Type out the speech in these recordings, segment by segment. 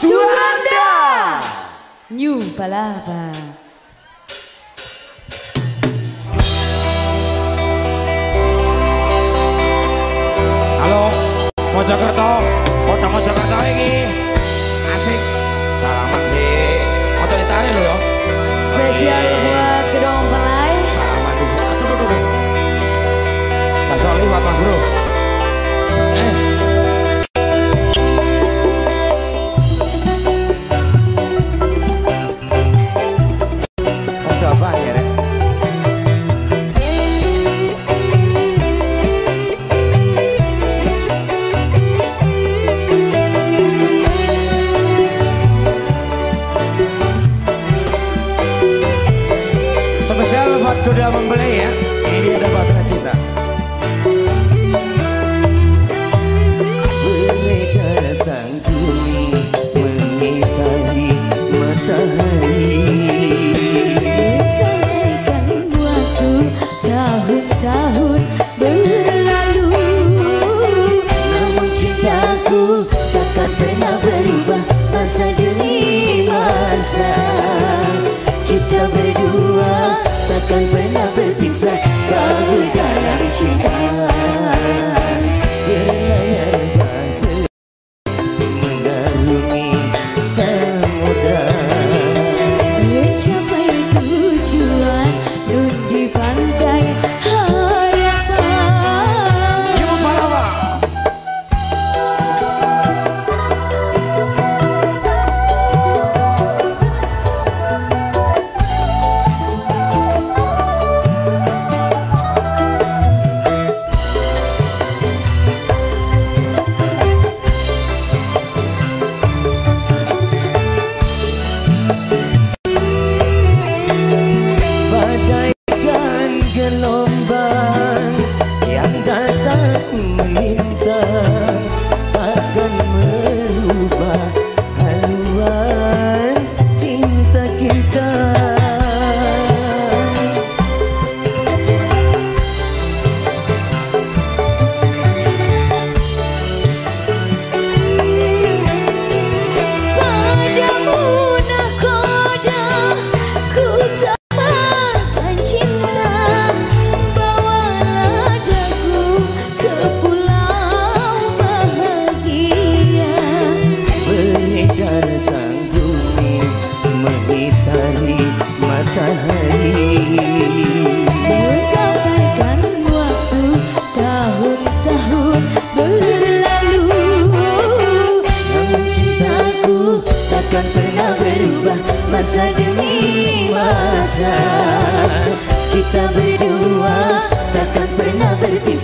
Juanda New Palapa. Halo Mojokerto. Kota Mojokerto ini. Asik. Salaman sih Kota Italia lo ya Spesial buat kedong pelai. Salaman di sini Aduh, aduh, aduh. Kasih buat mas bro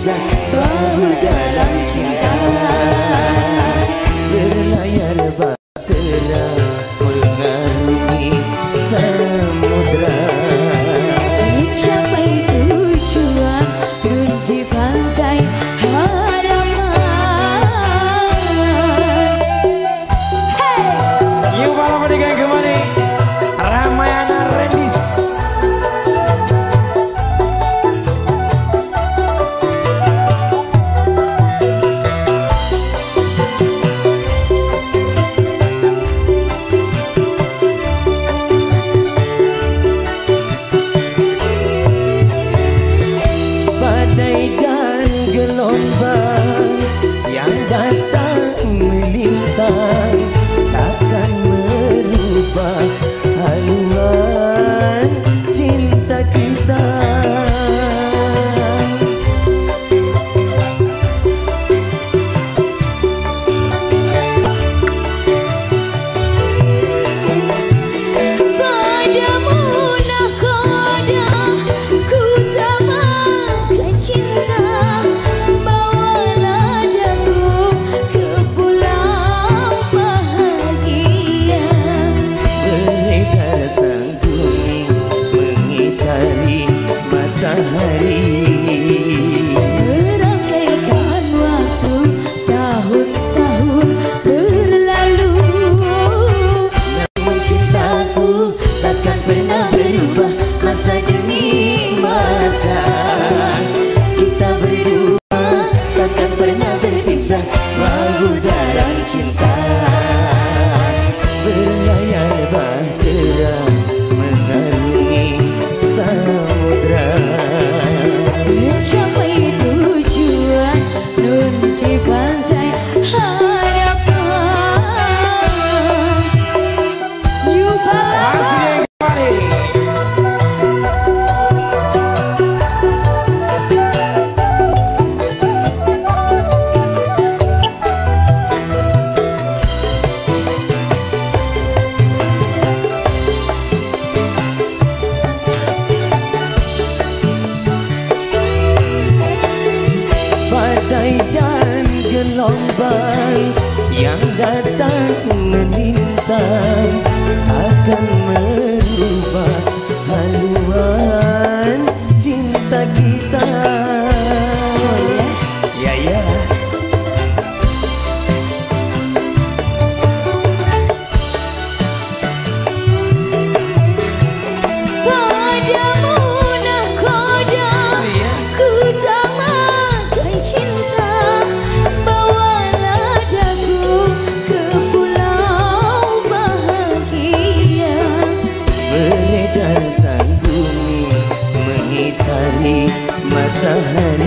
Isaac, bisa mau gelombang yang datang menintang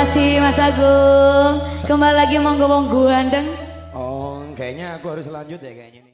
kasih Mas Agung. Kembali lagi monggo monggo Andeng. Oh, kayaknya aku harus lanjut ya kayaknya.